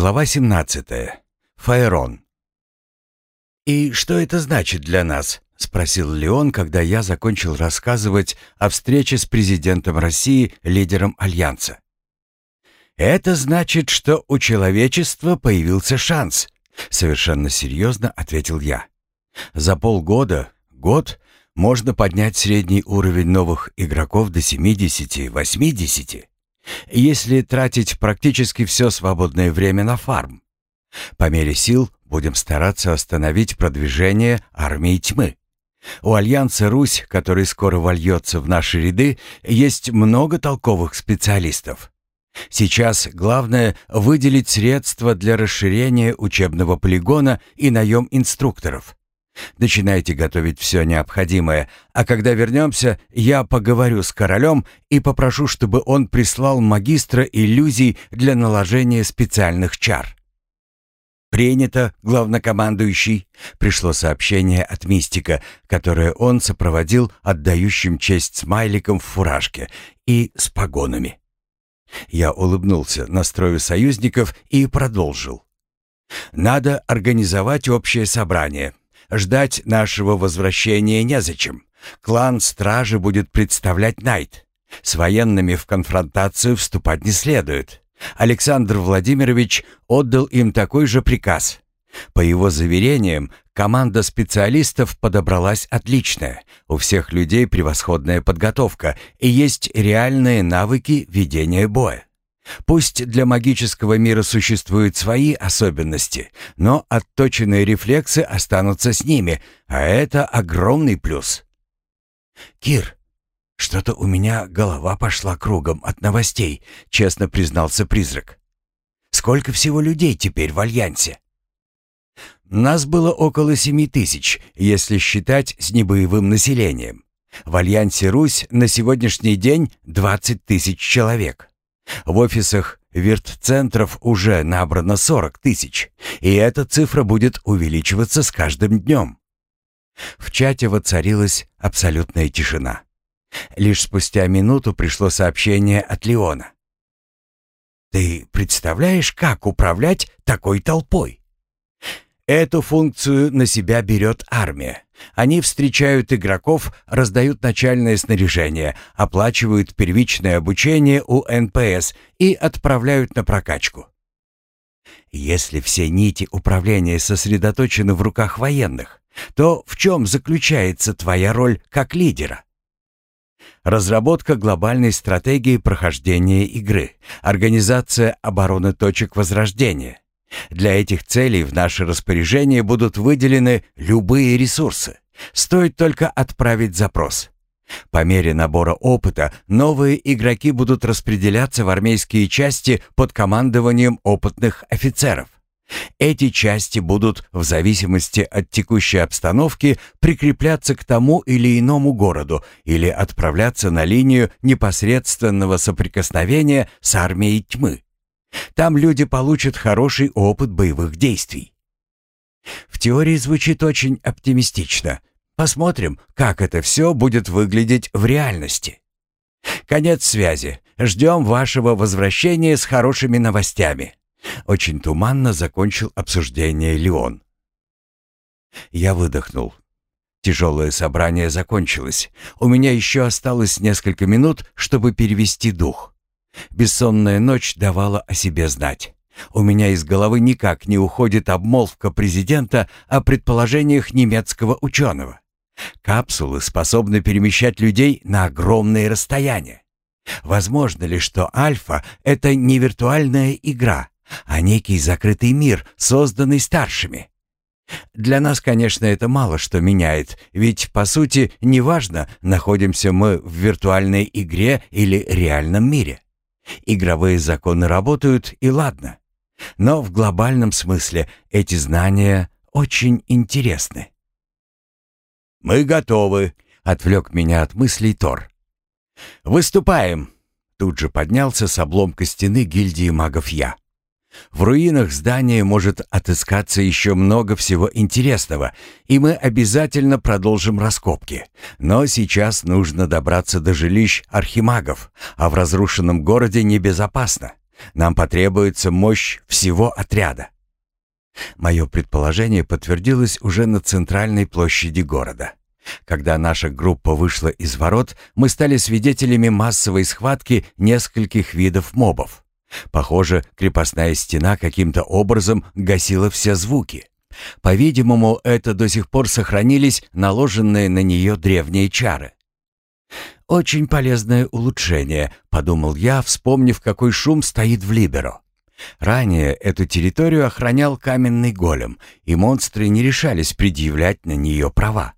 Глава 17. Фаерон. «И что это значит для нас?» — спросил Леон, когда я закончил рассказывать о встрече с президентом России, лидером Альянса. «Это значит, что у человечества появился шанс», — совершенно серьезно ответил я. «За полгода, год, можно поднять средний уровень новых игроков до 70-80 если тратить практически все свободное время на фарм. По мере сил будем стараться остановить продвижение армии тьмы. У Альянса «Русь», который скоро вольется в наши ряды, есть много толковых специалистов. Сейчас главное выделить средства для расширения учебного полигона и наем инструкторов. Начинайте готовить все необходимое, а когда вернемся, я поговорю с королем и попрошу, чтобы он прислал магистра иллюзий для наложения специальных чар. «Принято, главнокомандующий», — пришло сообщение от Мистика, которое он сопроводил отдающим честь смайликом в фуражке и с погонами. Я улыбнулся настрою союзников и продолжил. «Надо организовать общее собрание. Ждать нашего возвращения незачем. Клан Стражи будет представлять Найт. С военными в конфронтацию вступать не следует. Александр Владимирович отдал им такой же приказ. По его заверениям, команда специалистов подобралась отличная. У всех людей превосходная подготовка и есть реальные навыки ведения боя. Пусть для магического мира существуют свои особенности, но отточенные рефлексы останутся с ними, а это огромный плюс. «Кир, что-то у меня голова пошла кругом от новостей», — честно признался призрак. «Сколько всего людей теперь в Альянсе?» «Нас было около семи тысяч, если считать с небоевым населением. В Альянсе Русь на сегодняшний день двадцать тысяч человек. В офисах вирт-центров уже набрано 40 тысяч, и эта цифра будет увеличиваться с каждым днем. В чате воцарилась абсолютная тишина. Лишь спустя минуту пришло сообщение от Леона. «Ты представляешь, как управлять такой толпой?» Эту функцию на себя берет армия. Они встречают игроков, раздают начальное снаряжение, оплачивают первичное обучение у НПС и отправляют на прокачку. Если все нити управления сосредоточены в руках военных, то в чем заключается твоя роль как лидера? Разработка глобальной стратегии прохождения игры, организация обороны точек возрождения, для этих целей в наше распоряжение будут выделены любые ресурсы. Стоит только отправить запрос. По мере набора опыта новые игроки будут распределяться в армейские части под командованием опытных офицеров. Эти части будут, в зависимости от текущей обстановки, прикрепляться к тому или иному городу или отправляться на линию непосредственного соприкосновения с армией тьмы. Там люди получат хороший опыт боевых действий. В теории звучит очень оптимистично. Посмотрим, как это все будет выглядеть в реальности. Конец связи. Ждем вашего возвращения с хорошими новостями. Очень туманно закончил обсуждение Леон. Я выдохнул. Тяжелое собрание закончилось. У меня еще осталось несколько минут, чтобы перевести дух. Бессонная ночь давала о себе знать. У меня из головы никак не уходит обмолвка президента о предположениях немецкого ученого. Капсулы способны перемещать людей на огромные расстояния. Возможно ли, что Альфа — это не виртуальная игра, а некий закрытый мир, созданный старшими? Для нас, конечно, это мало что меняет, ведь, по сути, неважно, находимся мы в виртуальной игре или реальном мире. Игровые законы работают, и ладно. Но в глобальном смысле эти знания очень интересны. «Мы готовы», — отвлек меня от мыслей Тор. «Выступаем!» — тут же поднялся с обломка стены гильдии магов я. В руинах здания может отыскаться еще много всего интересного, и мы обязательно продолжим раскопки. Но сейчас нужно добраться до жилищ архимагов, а в разрушенном городе небезопасно. Нам потребуется мощь всего отряда. Мое предположение подтвердилось уже на центральной площади города. Когда наша группа вышла из ворот, мы стали свидетелями массовой схватки нескольких видов мобов. Похоже, крепостная стена каким-то образом гасила все звуки. По-видимому, это до сих пор сохранились наложенные на нее древние чары. «Очень полезное улучшение», — подумал я, вспомнив, какой шум стоит в Либеро. Ранее эту территорию охранял каменный голем, и монстры не решались предъявлять на нее права.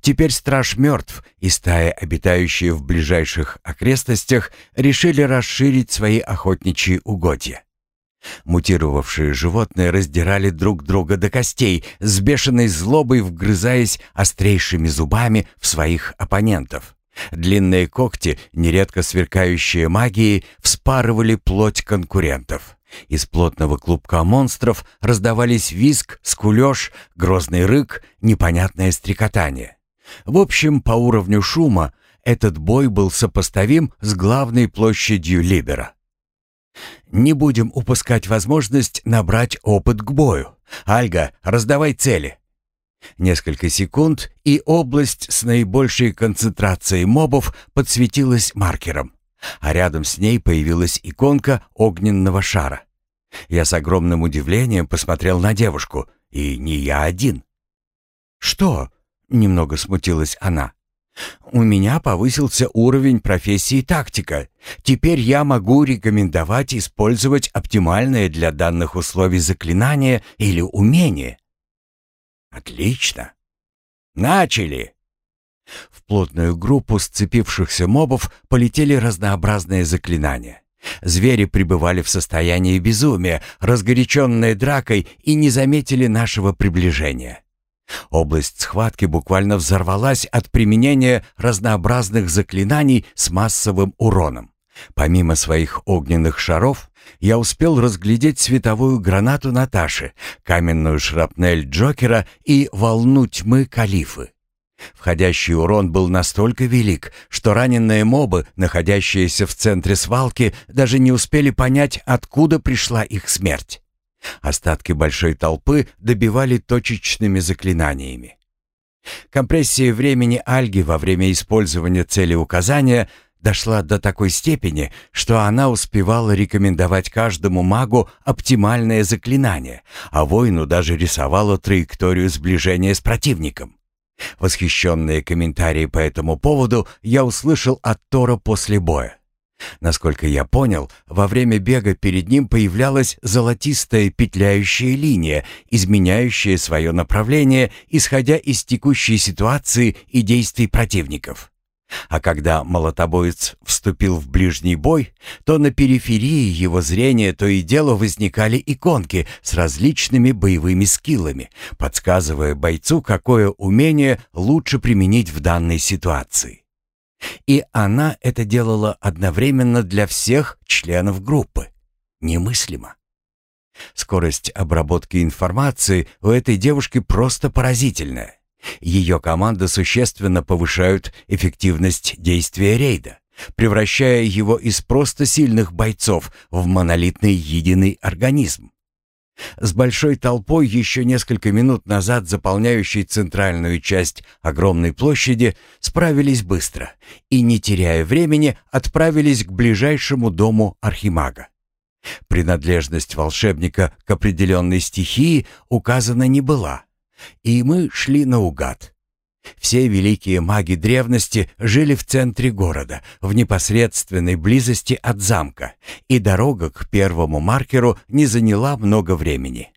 Теперь страж мертв, и стаи, обитающие в ближайших окрестностях, решили расширить свои охотничьи угодья. Мутировавшие животные раздирали друг друга до костей, с бешеной злобой вгрызаясь острейшими зубами в своих оппонентов. Длинные когти, нередко сверкающие магией, вспарывали плоть конкурентов. Из плотного клубка монстров раздавались визг, скулёж, грозный рык, непонятное стрекотание. В общем, по уровню шума этот бой был сопоставим с главной площадью Либера. Не будем упускать возможность набрать опыт к бою. Альга, раздавай цели. Несколько секунд, и область с наибольшей концентрацией мобов подсветилась маркером, а рядом с ней появилась иконка огненного шара. Я с огромным удивлением посмотрел на девушку, и не я один. «Что?» — немного смутилась она. «У меня повысился уровень профессии тактика. Теперь я могу рекомендовать использовать оптимальное для данных условий заклинание или умение». «Отлично! Начали!» В плотную группу сцепившихся мобов полетели разнообразные заклинания. Звери пребывали в состоянии безумия, разгоряченные дракой, и не заметили нашего приближения. Область схватки буквально взорвалась от применения разнообразных заклинаний с массовым уроном. Помимо своих огненных шаров, я успел разглядеть световую гранату Наташи, каменную шрапнель Джокера и волну тьмы Калифы. Входящий урон был настолько велик, что раненые мобы, находящиеся в центре свалки, даже не успели понять, откуда пришла их смерть. Остатки большой толпы добивали точечными заклинаниями. Компрессия времени Альги во время использования целеуказания дошла до такой степени, что она успевала рекомендовать каждому магу оптимальное заклинание, а воину даже рисовала траекторию сближения с противником. Восхищенные комментарии по этому поводу я услышал от Тора после боя. Насколько я понял, во время бега перед ним появлялась золотистая петляющая линия, изменяющая свое направление, исходя из текущей ситуации и действий противников. А когда молотобоец вступил в ближний бой, то на периферии его зрения то и дело возникали иконки с различными боевыми скиллами, подсказывая бойцу, какое умение лучше применить в данной ситуации. И она это делала одновременно для всех членов группы. Немыслимо. Скорость обработки информации у этой девушки просто поразительная. Ее команда существенно повышают эффективность действия рейда, превращая его из просто сильных бойцов в монолитный единый организм. С большой толпой, еще несколько минут назад заполняющей центральную часть огромной площади, справились быстро и, не теряя времени, отправились к ближайшему дому Архимага. Принадлежность волшебника к определенной стихии указана не была, и мы шли наугад. Все великие маги древности жили в центре города, в непосредственной близости от замка, и дорога к первому маркеру не заняла много времени.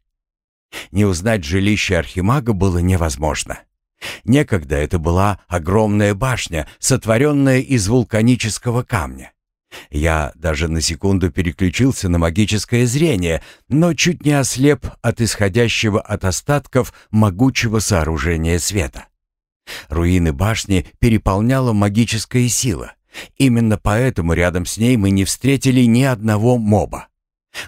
Не узнать жилище архимага было невозможно. Некогда это была огромная башня, сотворенная из вулканического камня. Я даже на секунду переключился на магическое зрение, но чуть не ослеп от исходящего от остатков могучего сооружения света. Руины башни переполняла магическая сила. Именно поэтому рядом с ней мы не встретили ни одного моба.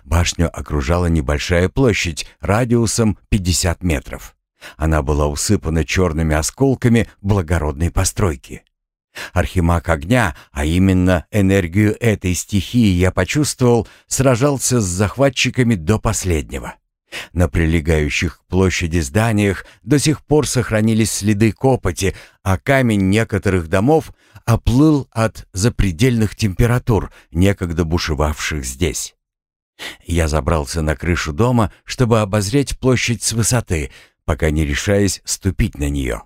Башню окружала небольшая площадь радиусом 50 метров. Она была усыпана черными осколками благородной постройки. Архимаг огня, а именно энергию этой стихии я почувствовал, сражался с захватчиками до последнего. На прилегающих к площади зданиях до сих пор сохранились следы копоти, а камень некоторых домов оплыл от запредельных температур, некогда бушевавших здесь. Я забрался на крышу дома, чтобы обозреть площадь с высоты, пока не решаясь ступить на нее.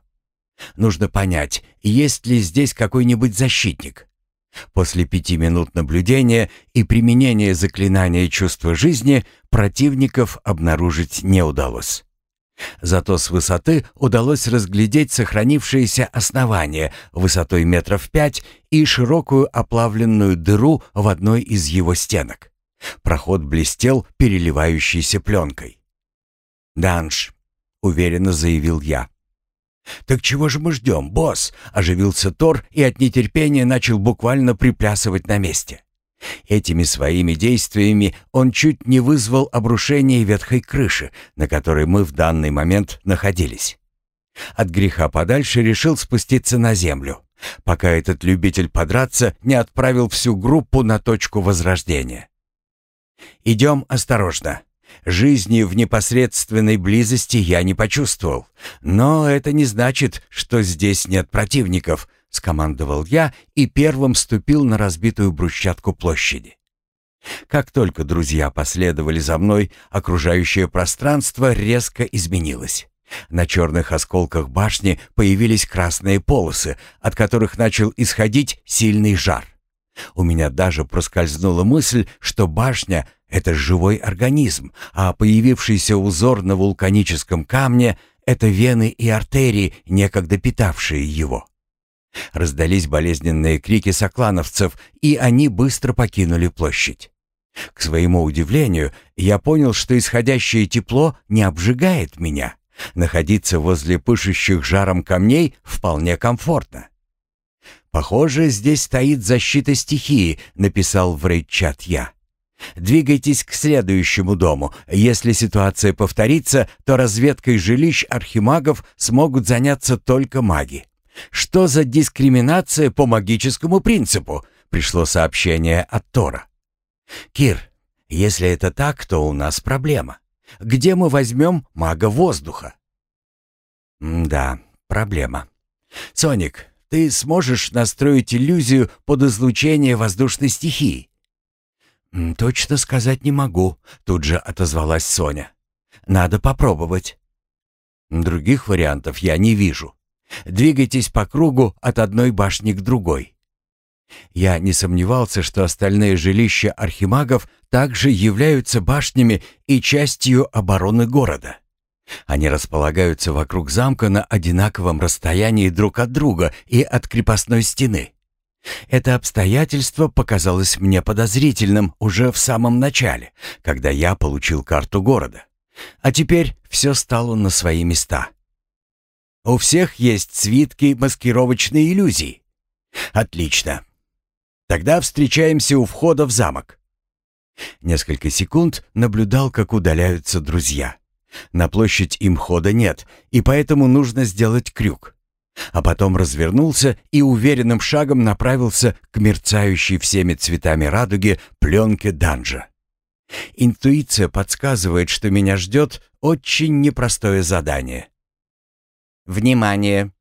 Нужно понять, есть ли здесь какой-нибудь защитник. После пяти минут наблюдения и применения заклинания чувства жизни противников обнаружить не удалось. Зато с высоты удалось разглядеть сохранившееся основание высотой метров пять и широкую оплавленную дыру в одной из его стенок. Проход блестел переливающейся пленкой. «Данж», — уверенно заявил я. «Так чего же мы ждем, босс?» — оживился Тор и от нетерпения начал буквально приплясывать на месте. Этими своими действиями он чуть не вызвал обрушение ветхой крыши, на которой мы в данный момент находились. От греха подальше решил спуститься на землю, пока этот любитель подраться не отправил всю группу на точку возрождения. «Идем осторожно», Жизни в непосредственной близости я не почувствовал. Но это не значит, что здесь нет противников, скомандовал я и первым ступил на разбитую брусчатку площади. Как только друзья последовали за мной, окружающее пространство резко изменилось. На черных осколках башни появились красные полосы, от которых начал исходить сильный жар. У меня даже проскользнула мысль, что башня это живой организм, а появившийся узор на вулканическом камне — это вены и артерии, некогда питавшие его. Раздались болезненные крики соклановцев, и они быстро покинули площадь. К своему удивлению, я понял, что исходящее тепло не обжигает меня. Находиться возле пышущих жаром камней вполне комфортно. «Похоже, здесь стоит защита стихии», — написал в рейд-чат я. Двигайтесь к следующему дому. Если ситуация повторится, то разведкой жилищ архимагов смогут заняться только маги. Что за дискриминация по магическому принципу? Пришло сообщение от Тора. Кир, если это так, то у нас проблема. Где мы возьмем мага воздуха? да, проблема. Соник, ты сможешь настроить иллюзию под излучение воздушной стихии? «Точно сказать не могу», — тут же отозвалась Соня. «Надо попробовать». «Других вариантов я не вижу. Двигайтесь по кругу от одной башни к другой». Я не сомневался, что остальные жилища архимагов также являются башнями и частью обороны города. Они располагаются вокруг замка на одинаковом расстоянии друг от друга и от крепостной стены. Это обстоятельство показалось мне подозрительным уже в самом начале, когда я получил карту города. А теперь все стало на свои места. У всех есть свитки маскировочной иллюзии. Отлично. Тогда встречаемся у входа в замок. Несколько секунд наблюдал, как удаляются друзья. На площадь им хода нет, и поэтому нужно сделать крюк а потом развернулся и уверенным шагом направился к мерцающей всеми цветами радуги пленке данжа. Интуиция подсказывает, что меня ждет очень непростое задание. Внимание!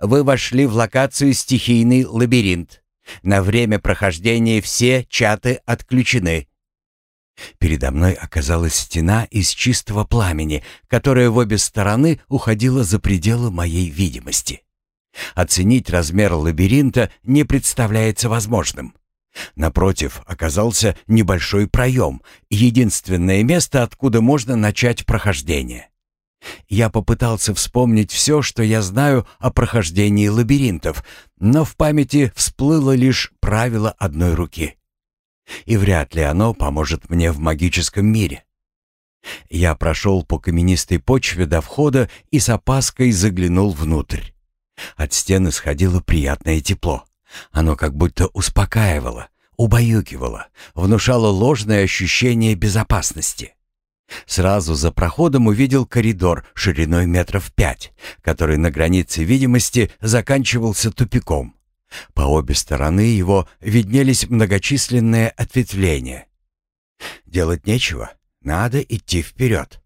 Вы вошли в локацию «Стихийный лабиринт». На время прохождения все чаты отключены. Передо мной оказалась стена из чистого пламени, которая в обе стороны уходила за пределы моей видимости. Оценить размер лабиринта не представляется возможным. Напротив оказался небольшой проем, единственное место, откуда можно начать прохождение. Я попытался вспомнить все, что я знаю о прохождении лабиринтов, но в памяти всплыло лишь правило одной руки. И вряд ли оно поможет мне в магическом мире. Я прошел по каменистой почве до входа и с опаской заглянул внутрь. От стен исходило приятное тепло. Оно как будто успокаивало, убаюкивало, внушало ложное ощущение безопасности. Сразу за проходом увидел коридор шириной метров пять, который на границе видимости заканчивался тупиком. По обе стороны его виднелись многочисленные ответвления. Делать нечего, надо идти вперед.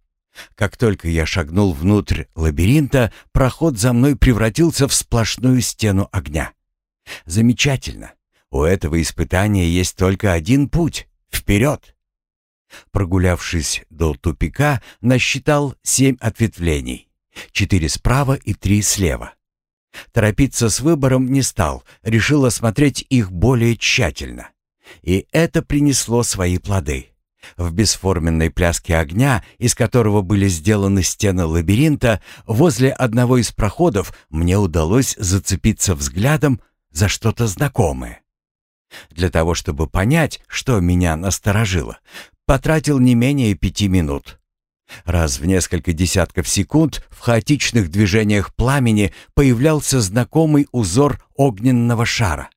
Как только я шагнул внутрь лабиринта, проход за мной превратился в сплошную стену огня. Замечательно. У этого испытания есть только один путь — вперед. Прогулявшись до тупика, насчитал семь ответвлений. Четыре справа и три слева. Торопиться с выбором не стал, решил осмотреть их более тщательно. И это принесло свои плоды. В бесформенной пляске огня, из которого были сделаны стены лабиринта, возле одного из проходов мне удалось зацепиться взглядом за что-то знакомое. Для того, чтобы понять, что меня насторожило, потратил не менее пяти минут. Раз в несколько десятков секунд в хаотичных движениях пламени появлялся знакомый узор огненного шара.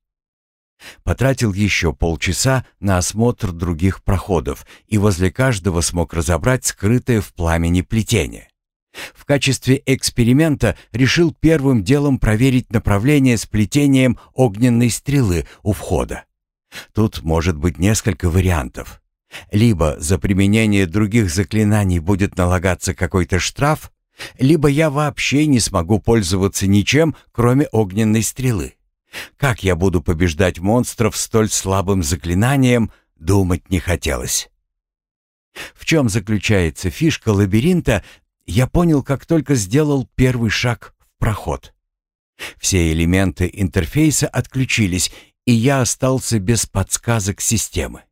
Потратил еще полчаса на осмотр других проходов и возле каждого смог разобрать скрытое в пламени плетение. В качестве эксперимента решил первым делом проверить направление с плетением огненной стрелы у входа. Тут может быть несколько вариантов. Либо за применение других заклинаний будет налагаться какой-то штраф, либо я вообще не смогу пользоваться ничем, кроме огненной стрелы. Как я буду побеждать монстров столь слабым заклинанием, думать не хотелось. В чем заключается фишка лабиринта, я понял, как только сделал первый шаг в проход. Все элементы интерфейса отключились, и я остался без подсказок системы.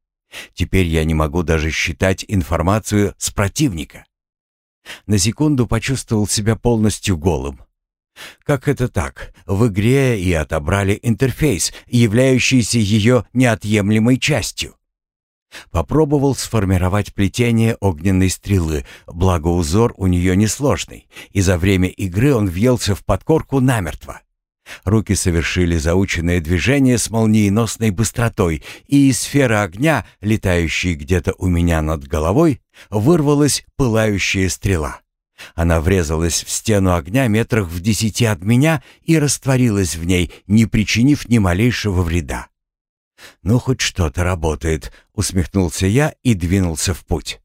Теперь я не могу даже считать информацию с противника. На секунду почувствовал себя полностью голым. Как это так? В игре и отобрали интерфейс, являющийся ее неотъемлемой частью. Попробовал сформировать плетение огненной стрелы, благо узор у нее несложный, и за время игры он въелся в подкорку намертво. Руки совершили заученное движение с молниеносной быстротой, и из сферы огня, летающей где-то у меня над головой, вырвалась пылающая стрела. Она врезалась в стену огня метрах в десяти от меня и растворилась в ней, не причинив ни малейшего вреда. «Ну, хоть что-то работает», — усмехнулся я и двинулся в путь.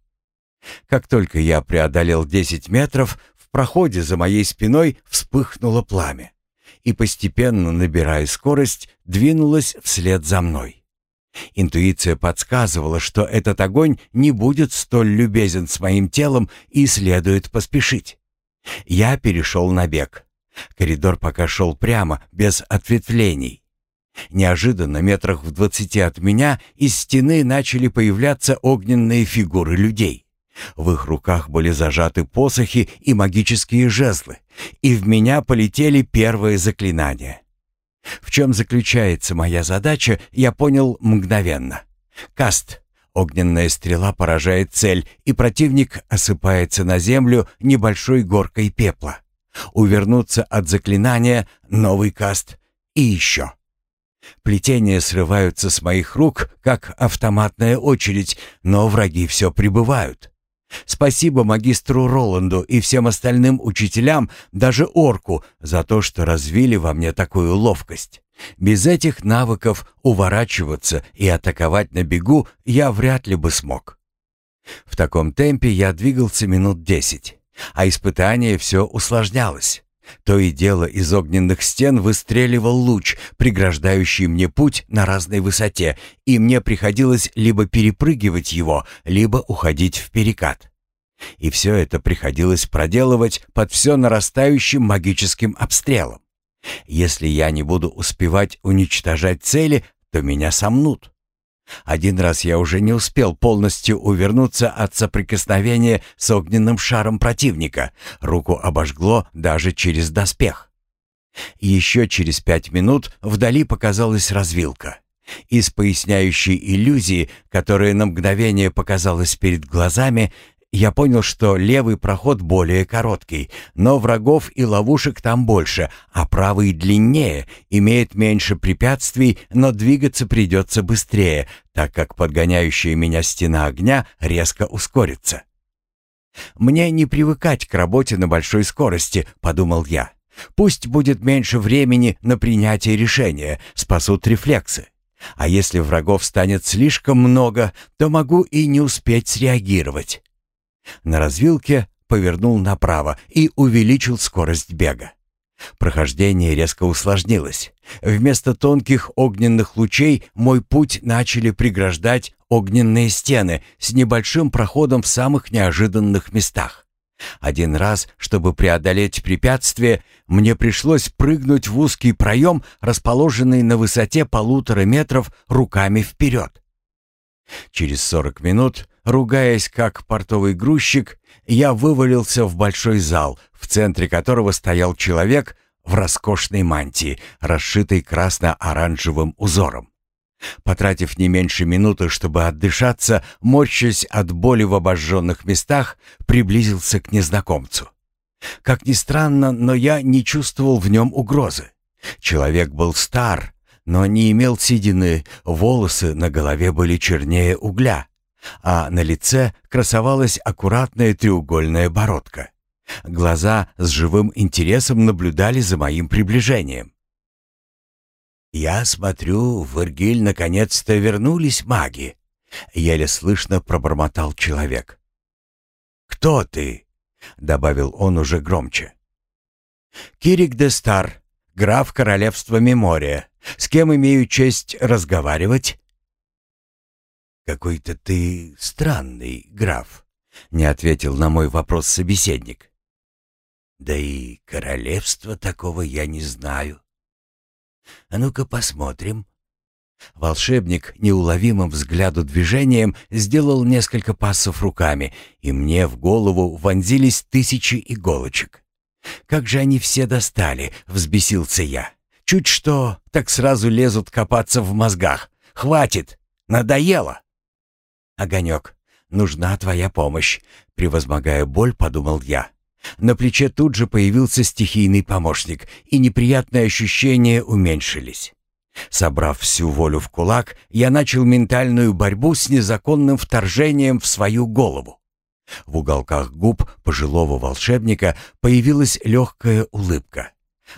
Как только я преодолел десять метров, в проходе за моей спиной вспыхнуло пламя и, постепенно набирая скорость, двинулась вслед за мной. Интуиция подсказывала, что этот огонь не будет столь любезен с моим телом и следует поспешить. Я перешел на бег. Коридор пока шел прямо, без ответвлений. Неожиданно, метрах в двадцати от меня, из стены начали появляться огненные фигуры людей. В их руках были зажаты посохи и магические жезлы, и в меня полетели первые заклинания. В чем заключается моя задача, я понял мгновенно. Каст. Огненная стрела поражает цель, и противник осыпается на землю небольшой горкой пепла. Увернуться от заклинания, новый каст и еще. Плетения срываются с моих рук, как автоматная очередь, но враги все прибывают. Спасибо магистру Роланду и всем остальным учителям, даже орку, за то, что развили во мне такую ловкость. Без этих навыков уворачиваться и атаковать на бегу я вряд ли бы смог. В таком темпе я двигался минут десять, а испытание все усложнялось. То и дело из огненных стен выстреливал луч, преграждающий мне путь на разной высоте, и мне приходилось либо перепрыгивать его, либо уходить в перекат. И все это приходилось проделывать под все нарастающим магическим обстрелом. Если я не буду успевать уничтожать цели, то меня сомнут. Один раз я уже не успел полностью увернуться от соприкосновения с огненным шаром противника. Руку обожгло даже через доспех. Еще через пять минут вдали показалась развилка. Из поясняющей иллюзии, которая на мгновение показалась перед глазами, я понял, что левый проход более короткий, но врагов и ловушек там больше, а правый длиннее, имеет меньше препятствий, но двигаться придется быстрее, так как подгоняющая меня стена огня резко ускорится. «Мне не привыкать к работе на большой скорости», — подумал я. Пусть будет меньше времени на принятие решения, спасут рефлексы. А если врагов станет слишком много, то могу и не успеть среагировать. На развилке повернул направо и увеличил скорость бега. Прохождение резко усложнилось. Вместо тонких огненных лучей мой путь начали преграждать огненные стены с небольшим проходом в самых неожиданных местах. Один раз, чтобы преодолеть препятствие, мне пришлось прыгнуть в узкий проем, расположенный на высоте полутора метров руками вперед. Через сорок минут, ругаясь как портовый грузчик, я вывалился в большой зал, в центре которого стоял человек в роскошной мантии, расшитой красно-оранжевым узором. Потратив не меньше минуты, чтобы отдышаться, морщась от боли в обожженных местах, приблизился к незнакомцу. Как ни странно, но я не чувствовал в нем угрозы. Человек был стар, но не имел седины, волосы на голове были чернее угля, а на лице красовалась аккуратная треугольная бородка. Глаза с живым интересом наблюдали за моим приближением. «Я смотрю, в Иргиль наконец-то вернулись маги», — еле слышно пробормотал человек. «Кто ты?» — добавил он уже громче. «Кирик де Стар, граф королевства Мемория. С кем имею честь разговаривать?» «Какой-то ты странный, граф», — не ответил на мой вопрос собеседник. «Да и королевства такого я не знаю. А ну-ка посмотрим». Волшебник неуловимым взгляду движением сделал несколько пассов руками, и мне в голову вонзились тысячи иголочек. «Как же они все достали!» — взбесился я. «Чуть что, так сразу лезут копаться в мозгах. Хватит! Надоело!» «Огонек, нужна твоя помощь!» — превозмогая боль, подумал я. На плече тут же появился стихийный помощник, и неприятные ощущения уменьшились. Собрав всю волю в кулак, я начал ментальную борьбу с незаконным вторжением в свою голову. В уголках губ пожилого волшебника появилась легкая улыбка.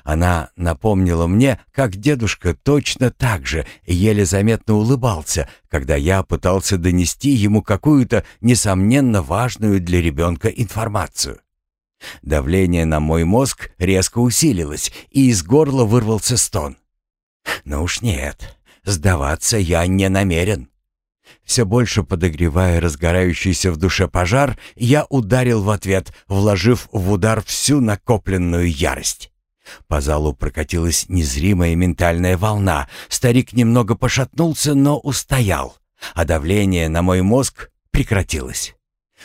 Она напомнила мне, как дедушка точно так же еле заметно улыбался, когда я пытался донести ему какую-то, несомненно, важную для ребенка информацию. Давление на мой мозг резко усилилось, и из горла вырвался стон. «Ну уж нет, сдаваться я не намерен». Все больше подогревая разгорающийся в душе пожар, я ударил в ответ, вложив в удар всю накопленную ярость. По залу прокатилась незримая ментальная волна. Старик немного пошатнулся, но устоял, а давление на мой мозг прекратилось.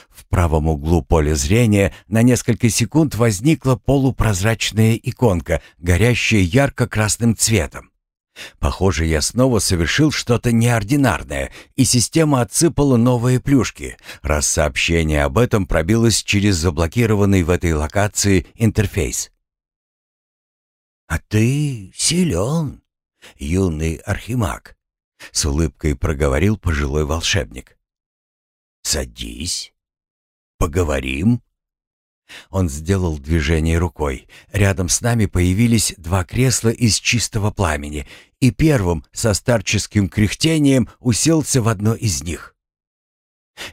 В правом углу поля зрения на несколько секунд возникла полупрозрачная иконка, горящая ярко-красным цветом. Похоже, я снова совершил что-то неординарное, и система отсыпала новые плюшки, раз сообщение об этом пробилось через заблокированный в этой локации интерфейс. «А ты силен, юный архимаг», — с улыбкой проговорил пожилой волшебник. «Садись, поговорим». Он сделал движение рукой. Рядом с нами появились два кресла из чистого пламени, и первым со старческим кряхтением уселся в одно из них.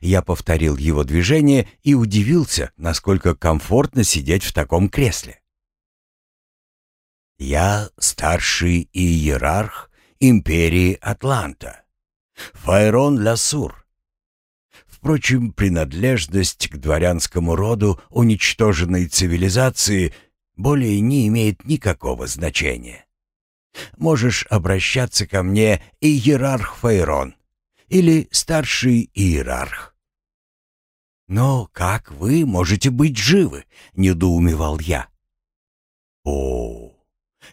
Я повторил его движение и удивился, насколько комфортно сидеть в таком кресле. «Я старший иерарх империи Атланта, Файрон Ласур», Впрочем, принадлежность к дворянскому роду уничтоженной цивилизации более не имеет никакого значения. Можешь обращаться ко мне иерарх Фейрон или старший иерарх. «Но как вы можете быть живы?» — недоумевал я. «О,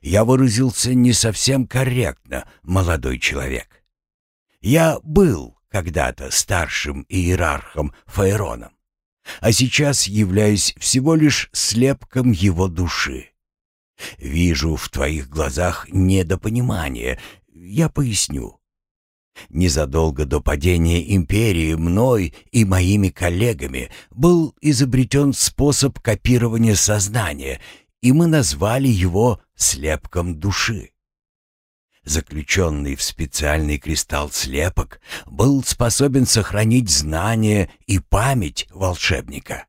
я выразился не совсем корректно, молодой человек. Я был когда-то старшим иерархом Фаероном, а сейчас являюсь всего лишь слепком его души. Вижу в твоих глазах недопонимание, я поясню. Незадолго до падения империи мной и моими коллегами был изобретен способ копирования сознания, и мы назвали его слепком души. Заключенный в специальный кристалл слепок был способен сохранить знания и память волшебника.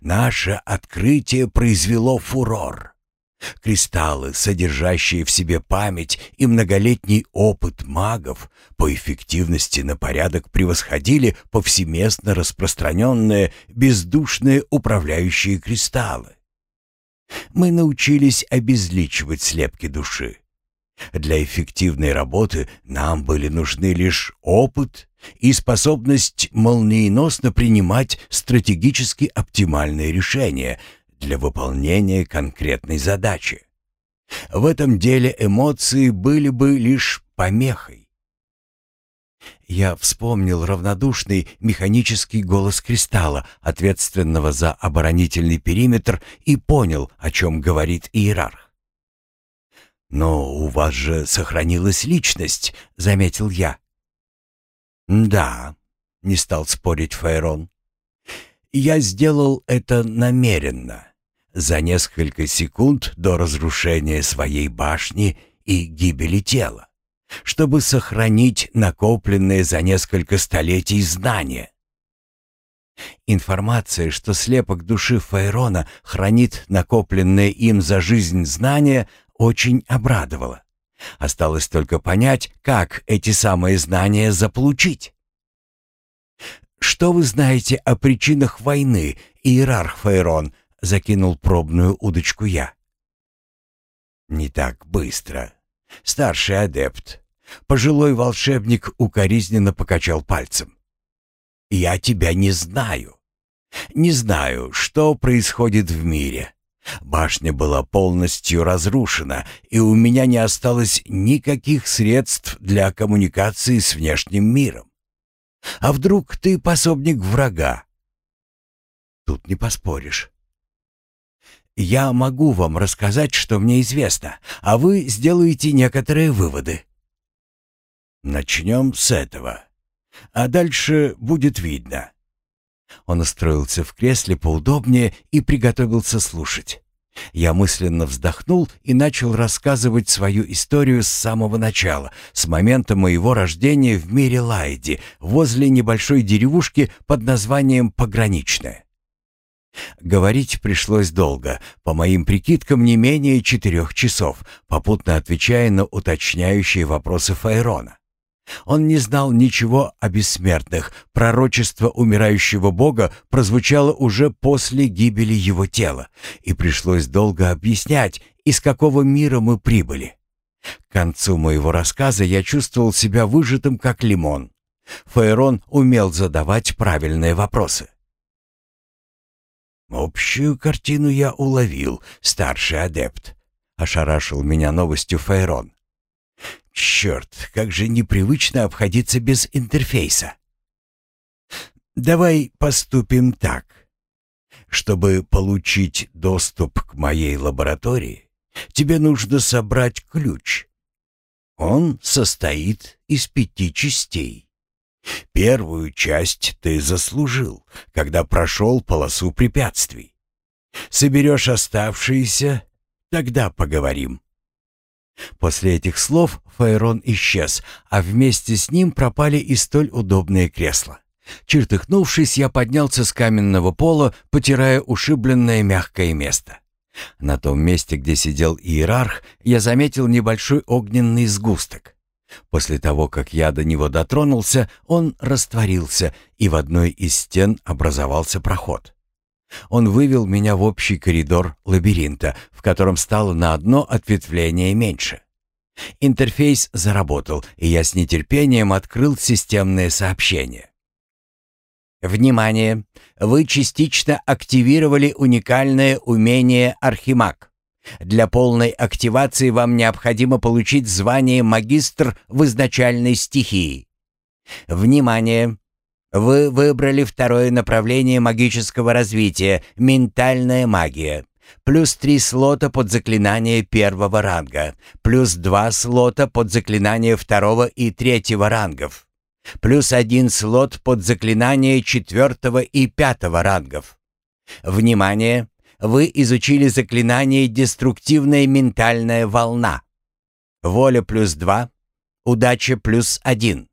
Наше открытие произвело фурор. Кристаллы, содержащие в себе память и многолетний опыт магов, по эффективности на порядок превосходили повсеместно распространенные бездушные управляющие кристаллы. Мы научились обезличивать слепки души. Для эффективной работы нам были нужны лишь опыт и способность молниеносно принимать стратегически оптимальные решения для выполнения конкретной задачи. В этом деле эмоции были бы лишь помехой. Я вспомнил равнодушный механический голос кристалла, ответственного за оборонительный периметр, и понял, о чем говорит иерарх. «Но у вас же сохранилась личность», — заметил я. «Да», — не стал спорить Фейрон. «Я сделал это намеренно, за несколько секунд до разрушения своей башни и гибели тела, чтобы сохранить накопленные за несколько столетий знания». Информация, что слепок души Фейрона хранит накопленные им за жизнь знания, очень обрадовала. Осталось только понять, как эти самые знания заполучить. «Что вы знаете о причинах войны, иерарх Фейрон?» — закинул пробную удочку я. «Не так быстро. Старший адепт». Пожилой волшебник укоризненно покачал пальцем. «Я тебя не знаю. Не знаю, что происходит в мире. Башня была полностью разрушена, и у меня не осталось никаких средств для коммуникации с внешним миром. А вдруг ты пособник врага? Тут не поспоришь. Я могу вам рассказать, что мне известно, а вы сделаете некоторые выводы. Начнем с этого. А дальше будет видно. Он устроился в кресле поудобнее и приготовился слушать. Я мысленно вздохнул и начал рассказывать свою историю с самого начала, с момента моего рождения в мире Лайди, возле небольшой деревушки под названием Пограничная. Говорить пришлось долго, по моим прикидкам не менее четырех часов, попутно отвечая на уточняющие вопросы Файрона. Он не знал ничего о бессмертных. Пророчество умирающего бога прозвучало уже после гибели его тела, и пришлось долго объяснять, из какого мира мы прибыли. К концу моего рассказа я чувствовал себя выжатым, как лимон. Фаерон умел задавать правильные вопросы. «Общую картину я уловил, старший адепт», — ошарашил меня новостью Фаерон. Черт, как же непривычно обходиться без интерфейса. Давай поступим так. Чтобы получить доступ к моей лаборатории, тебе нужно собрать ключ. Он состоит из пяти частей. Первую часть ты заслужил, когда прошел полосу препятствий. Соберешь оставшиеся, тогда поговорим. После этих слов Файрон исчез, а вместе с ним пропали и столь удобные кресла. Чертыхнувшись, я поднялся с каменного пола, потирая ушибленное мягкое место. На том месте, где сидел иерарх, я заметил небольшой огненный сгусток. После того, как я до него дотронулся, он растворился, и в одной из стен образовался проход. Он вывел меня в общий коридор лабиринта, в котором стало на одно ответвление меньше. Интерфейс заработал, и я с нетерпением открыл системное сообщение. Внимание! Вы частично активировали уникальное умение Архимаг. Для полной активации вам необходимо получить звание магистр в изначальной стихии. Внимание! Вы выбрали второе направление магического развития — ментальная магия. Плюс три слота под заклинание первого ранга. Плюс два слота под заклинание второго и третьего рангов. Плюс один слот под заклинание четвертого и пятого рангов. Внимание! Вы изучили заклинание «Деструктивная ментальная волна». Воля плюс два, удача плюс один.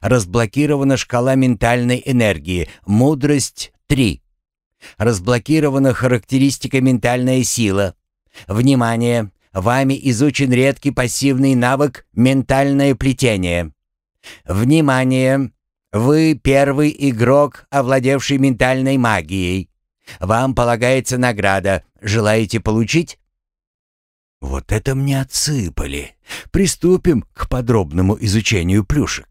Разблокирована шкала ментальной энергии, мудрость три. Разблокирована характеристика ментальная сила. Внимание! Вами изучен редкий пассивный навык «Ментальное плетение». Внимание! Вы первый игрок, овладевший ментальной магией. Вам полагается награда. Желаете получить? Вот это мне отсыпали. Приступим к подробному изучению плюшек.